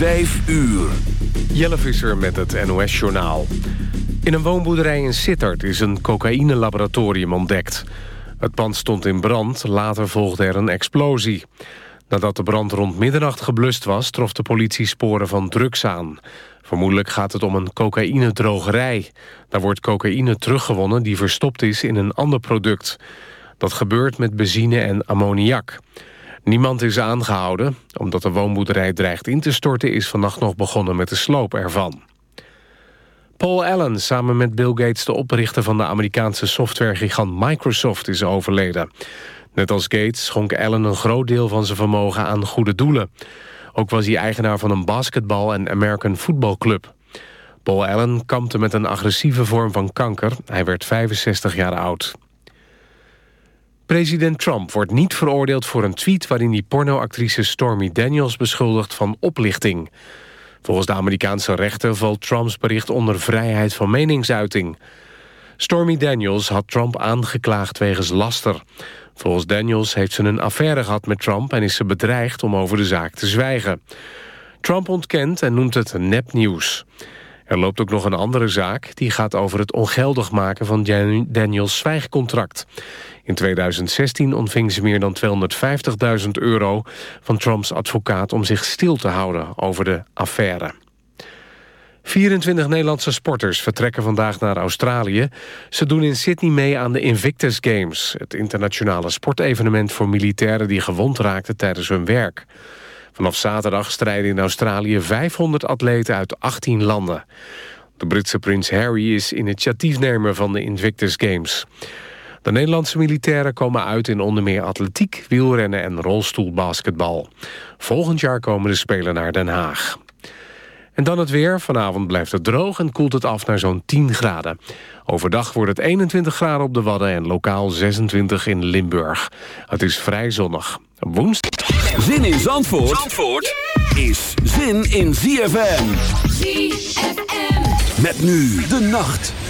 Vijf uur. Jelle Visser met het NOS-journaal. In een woonboerderij in Sittard is een cocaïne-laboratorium ontdekt. Het pand stond in brand, later volgde er een explosie. Nadat de brand rond middernacht geblust was... trof de politie sporen van drugs aan. Vermoedelijk gaat het om een cocaïne-drogerij. Daar wordt cocaïne teruggewonnen die verstopt is in een ander product. Dat gebeurt met benzine en ammoniak. Niemand is aangehouden. Omdat de woonboerderij dreigt in te storten... is vannacht nog begonnen met de sloop ervan. Paul Allen, samen met Bill Gates de oprichter van de Amerikaanse softwaregigant Microsoft, is overleden. Net als Gates schonk Allen een groot deel van zijn vermogen aan goede doelen. Ook was hij eigenaar van een basketbal- en American voetbalclub. Paul Allen kampte met een agressieve vorm van kanker. Hij werd 65 jaar oud. President Trump wordt niet veroordeeld voor een tweet... waarin hij pornoactrice Stormy Daniels beschuldigt van oplichting. Volgens de Amerikaanse rechter valt Trumps bericht onder vrijheid van meningsuiting. Stormy Daniels had Trump aangeklaagd wegens laster. Volgens Daniels heeft ze een affaire gehad met Trump... en is ze bedreigd om over de zaak te zwijgen. Trump ontkent en noemt het nepnieuws. Er loopt ook nog een andere zaak. Die gaat over het ongeldig maken van Daniels zwijgcontract. In 2016 ontving ze meer dan 250.000 euro van Trumps advocaat... om zich stil te houden over de affaire. 24 Nederlandse sporters vertrekken vandaag naar Australië. Ze doen in Sydney mee aan de Invictus Games... het internationale sportevenement voor militairen die gewond raakten tijdens hun werk. Vanaf zaterdag strijden in Australië 500 atleten uit 18 landen. De Britse prins Harry is initiatiefnemer van de Invictus Games. De Nederlandse militairen komen uit in onder meer atletiek, wielrennen en rolstoelbasketbal. Volgend jaar komen de Spelen naar Den Haag. En dan het weer. Vanavond blijft het droog en koelt het af naar zo'n 10 graden. Overdag wordt het 21 graden op de Wadden en lokaal 26 in Limburg. Het is vrij zonnig. Woensdag. Zin in Zandvoort, Zandvoort is zin in ZFM. ZFM. Met nu de nacht.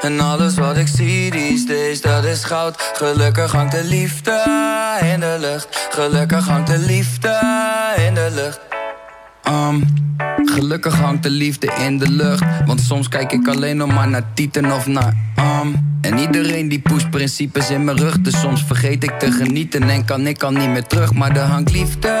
En alles wat ik zie die days, dat is goud. Gelukkig hangt de liefde in de lucht. Gelukkig hangt de liefde in de lucht. Um, gelukkig hangt de liefde in de lucht. Want soms kijk ik alleen nog maar naar Tieten of naar um. En iedereen die pusht principes in mijn rug. Dus soms vergeet ik te genieten en kan ik al niet meer terug. Maar er hangt liefde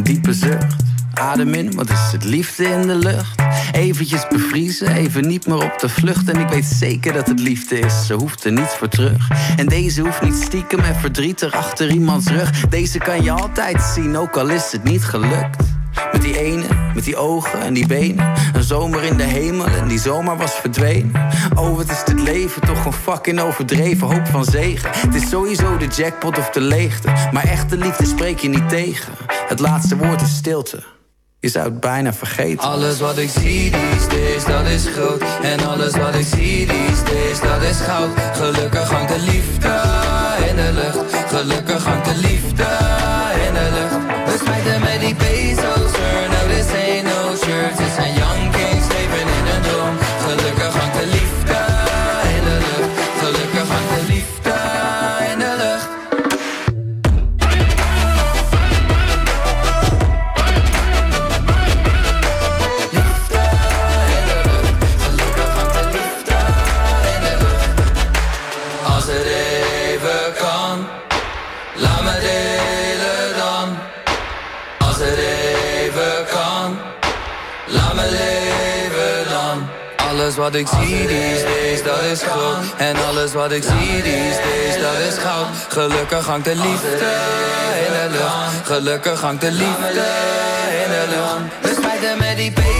een diepe zucht. Adem in, wat is het liefde in de lucht? Eventjes bevriezen, even niet meer op de vlucht. En ik weet zeker dat het liefde is, ze hoeft er niets voor terug. En deze hoeft niet stiekem en verdrietig achter iemands rug. Deze kan je altijd zien, ook al is het niet gelukt. Met die ene, met die ogen en die benen. Een zomer in de hemel en die zomer was verdwenen. Oh, wat is dit leven toch een fucking overdreven hoop van zegen. Het is sowieso de jackpot of de leegte. Maar echte liefde spreek je niet tegen. Het laatste woord is stilte. Je zou het bijna vergeten. Alles wat ik zie die steeds, dat is groot. En alles wat ik zie die steeds, dat is goud. Gelukkig hangt de liefde in de lucht. Gelukkig hangt de liefde in de lucht. wat ik zie is deze, dat is goud. En alles wat ik zie these days, dat is goud. Gelukkig hangt de liefde in de lucht. Gelukkig hangt de liefde in de lucht. We spijten met die baby.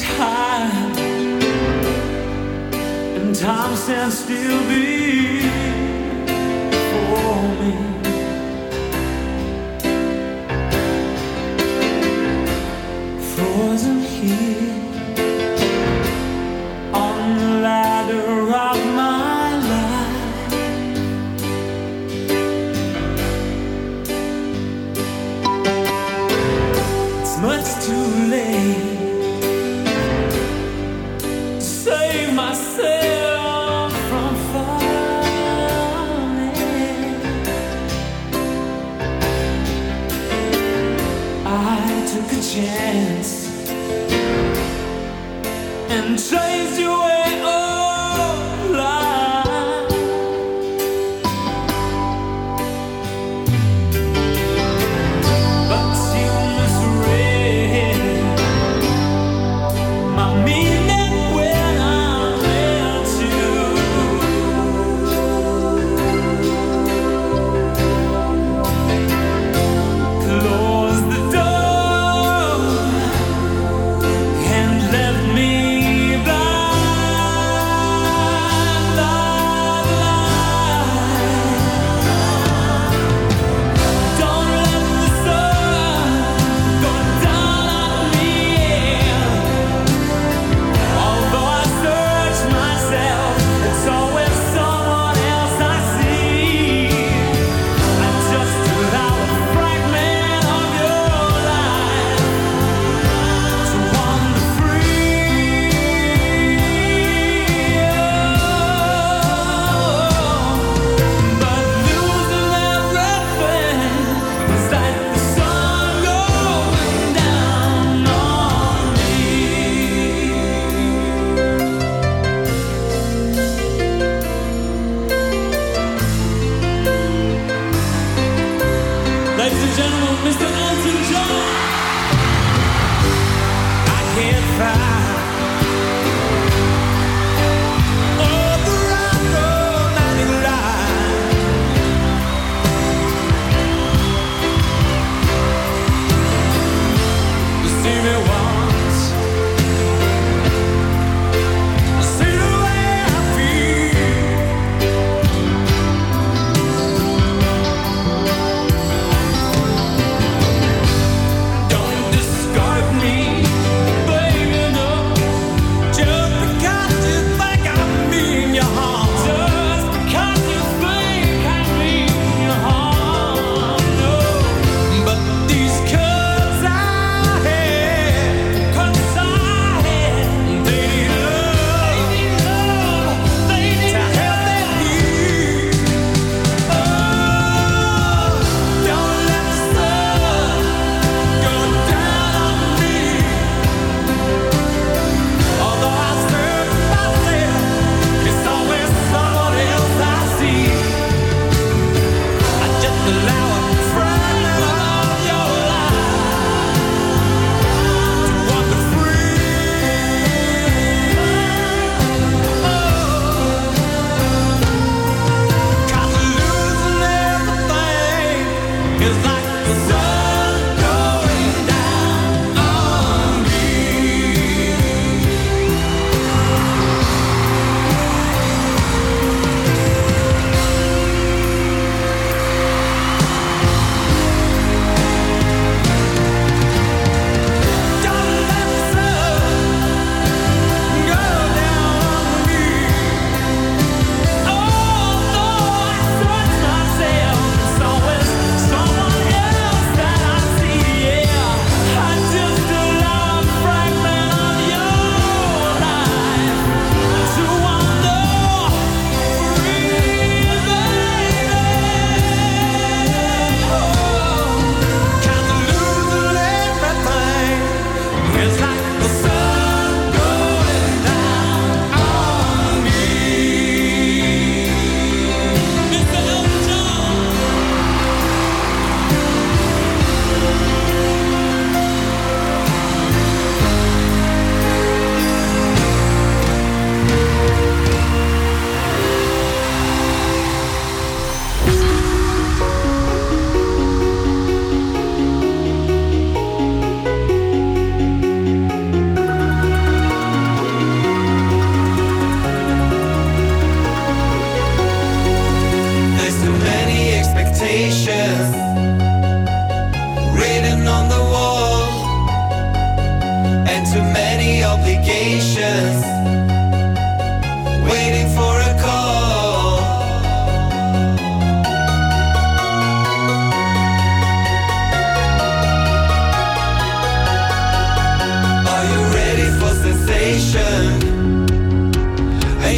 time, and time stands still. Be.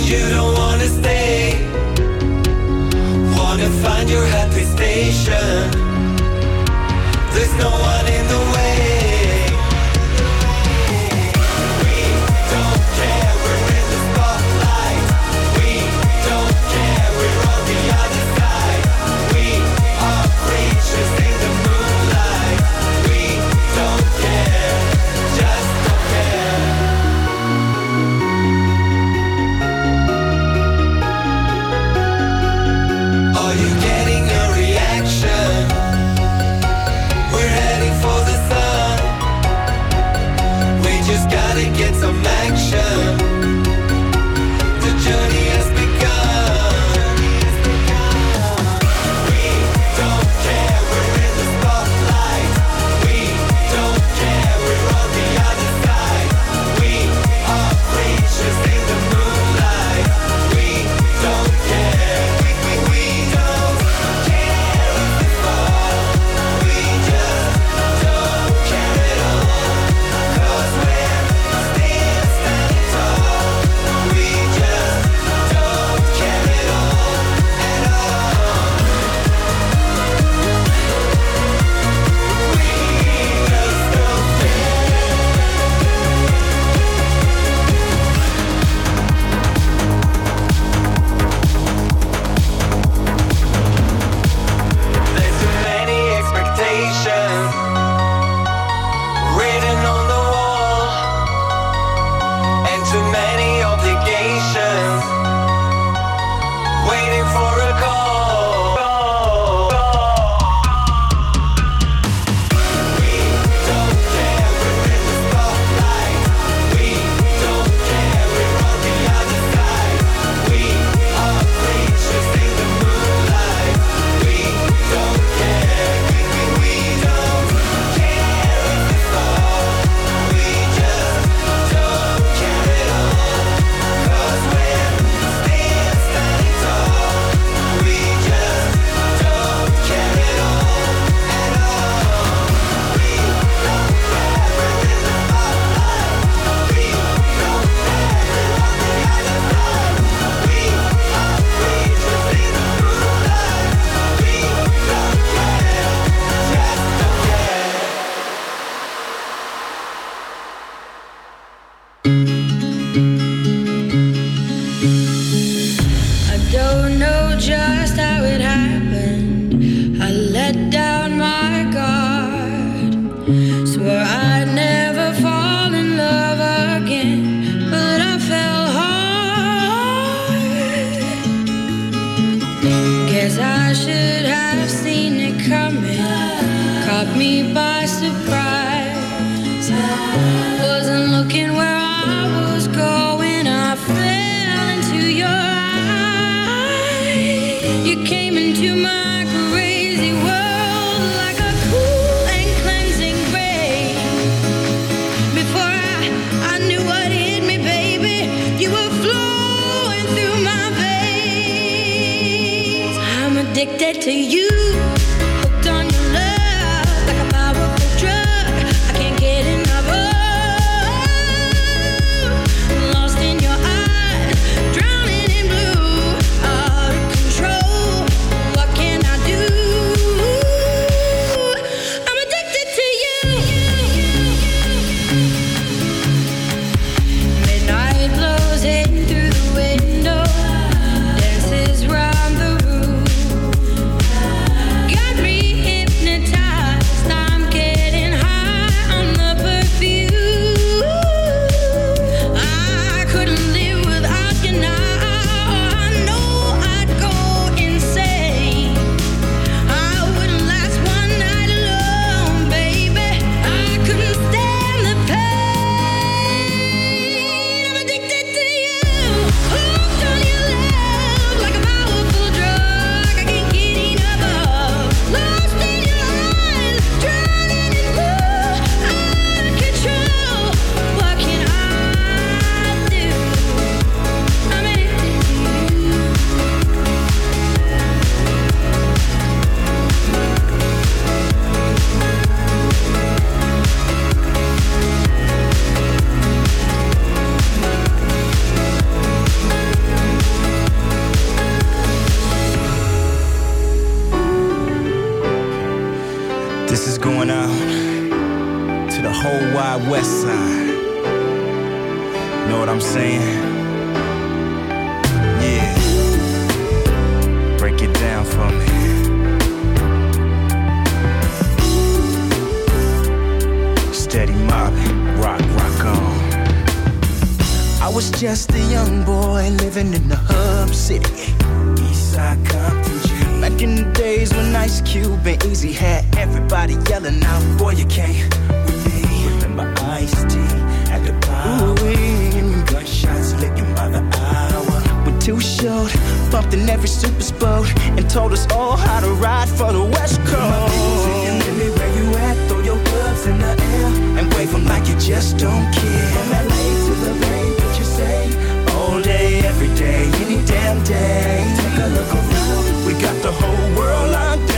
you don't wanna stay. Wanna find your happy station. There's no one out, Boy, you can't with me. Remember Ice T at the? Ooh, gunshots licking by the hour. We're too short, bumped in every super boat, and told us all how to ride for the West Coast. Singing, where you at? Throw your gloves in the air and wave them like you just don't care. From LA to the Bay, what you say? All day, every day, any damn day. Take a look around, we got the whole world locked down.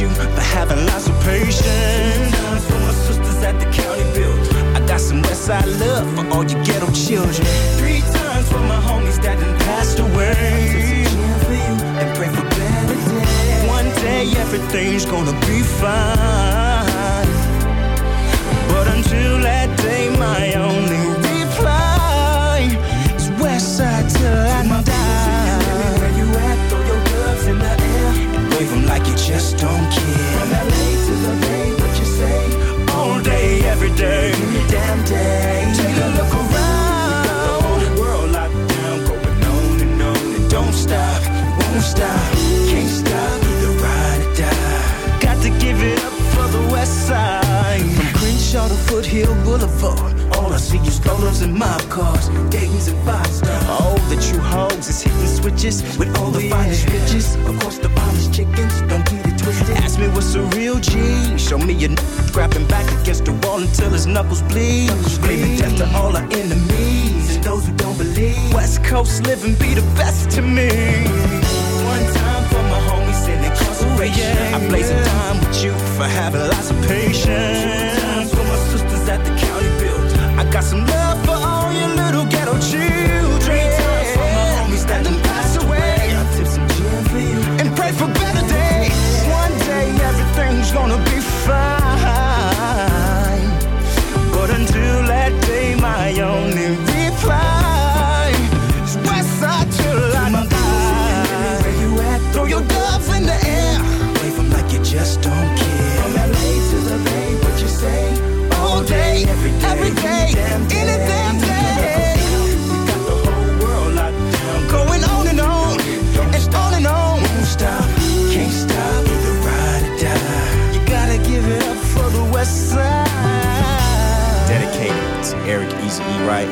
you for having lots of patience. For my sisters at the county build. I got some Westside love for all you ghetto children. Three times for my homies that done passed away. And pray for better days. One day everything's gonna be fine. But until that day, my only reply is Westside till I die. Where you at? Throw your gloves in the wave 'em like you just don't care. From LA to the Bay, what you say? All day, every day, any damn day. Take a look around. The whole world locked down, going on and on and don't stop, won't stop, can't stop, either ride or die. Got to give it up for the West Side. From Crenshaw to Foothill Boulevard. All I see is strollers and mob cars, Dayton's and five. All the true hoes is hitting switches with all the finest bitches. Of course, the finest chickens, don't get it twisted. Ask me what's a real G. Show me a n- grabbing back against the wall until his knuckles bleed. Screaming death to all our enemies and those who don't believe. West Coast living be the best to me. One time for my homies in incarceration. I blaze a time with you for having lots of patience. Two times for my sisters at the county build. I got some love for Throw your gloves in the air. Wave 'em like you just don't care. From LA to the Bay, what you say? All day, every day, every day, any damn day. We got the whole world locked down, going on and on, and on and on. Won't stop, can't stop, either ride or die. You gotta give it up for the West Side. Dedicated to Eric Easy E. Wright,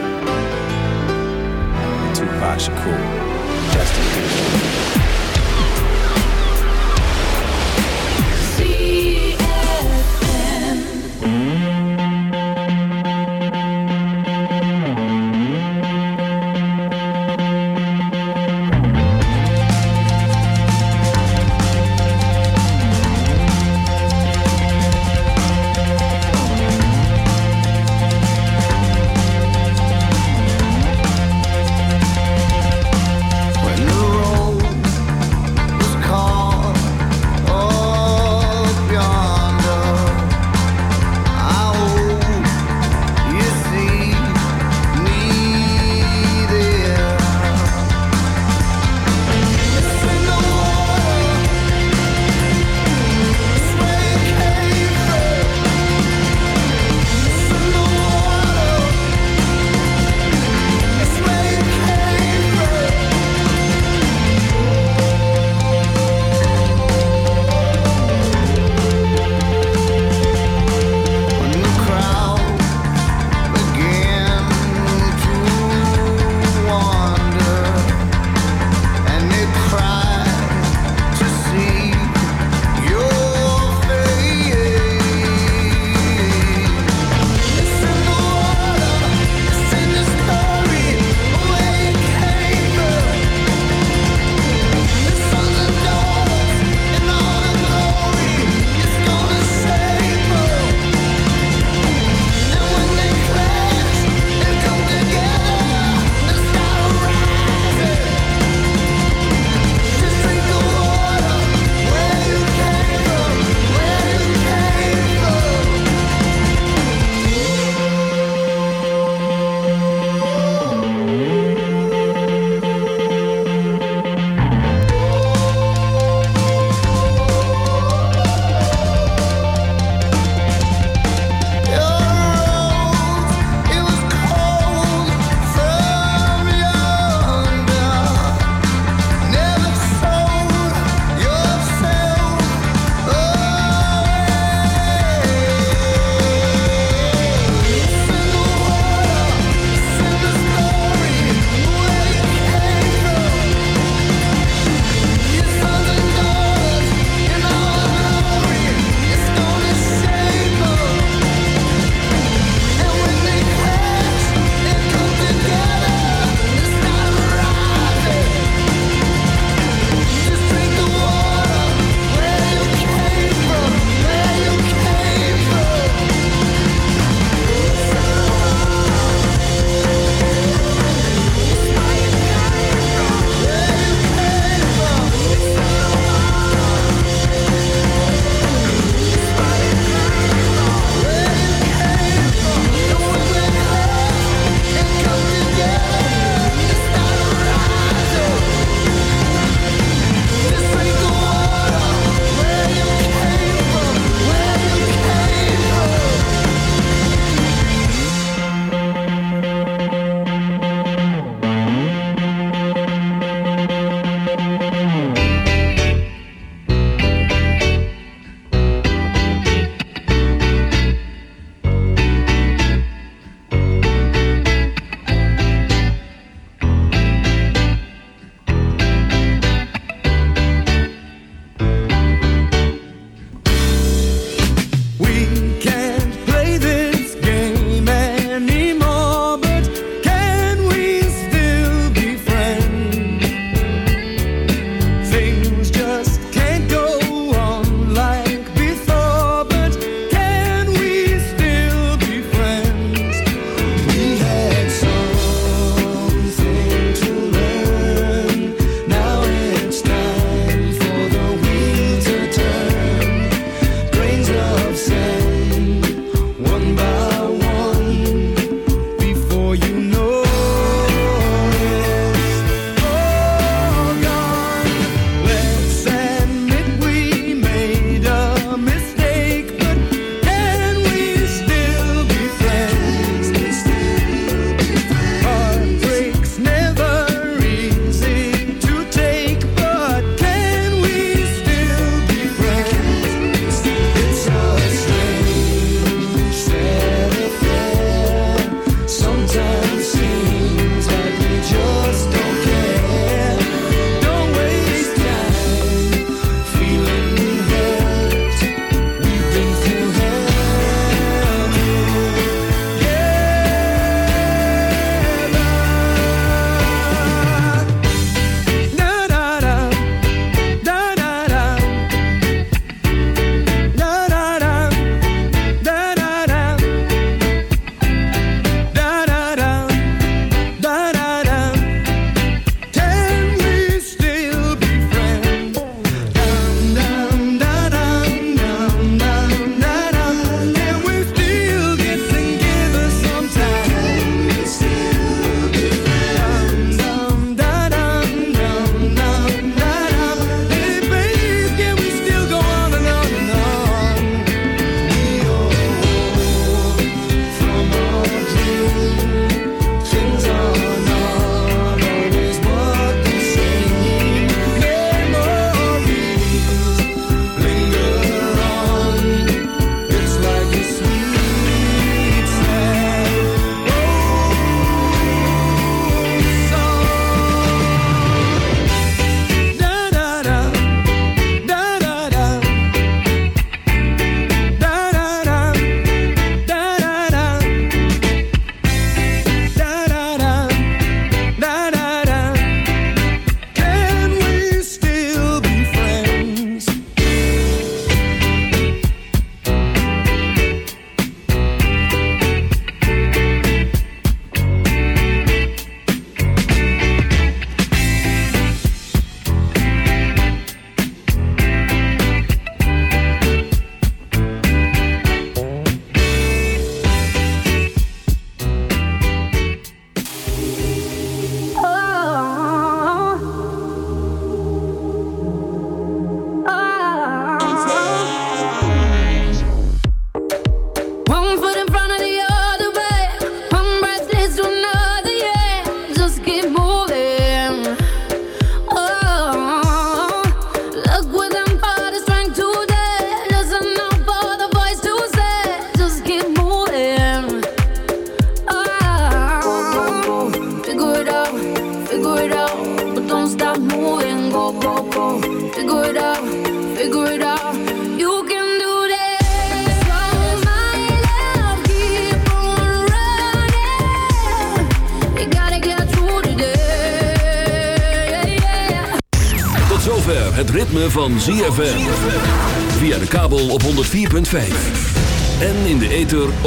Tupac Shakur. Justin Peterson.